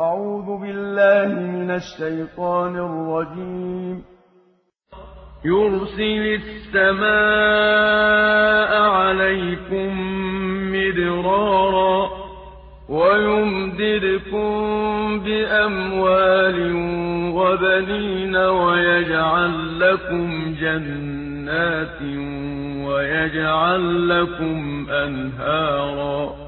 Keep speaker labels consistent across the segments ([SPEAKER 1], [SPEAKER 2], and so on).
[SPEAKER 1] أعوذ بالله من الشيطان الرجيم.
[SPEAKER 2] يرسل السماء عليكم مدرارا ويمددكم بأموال وبنين ويجعل لكم جنات ويجعل لكم أنهارا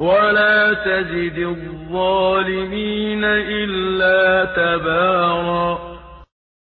[SPEAKER 2] وَلَا تَزِدِ الظَّالِمِينَ إِلَّا تَبَارًا.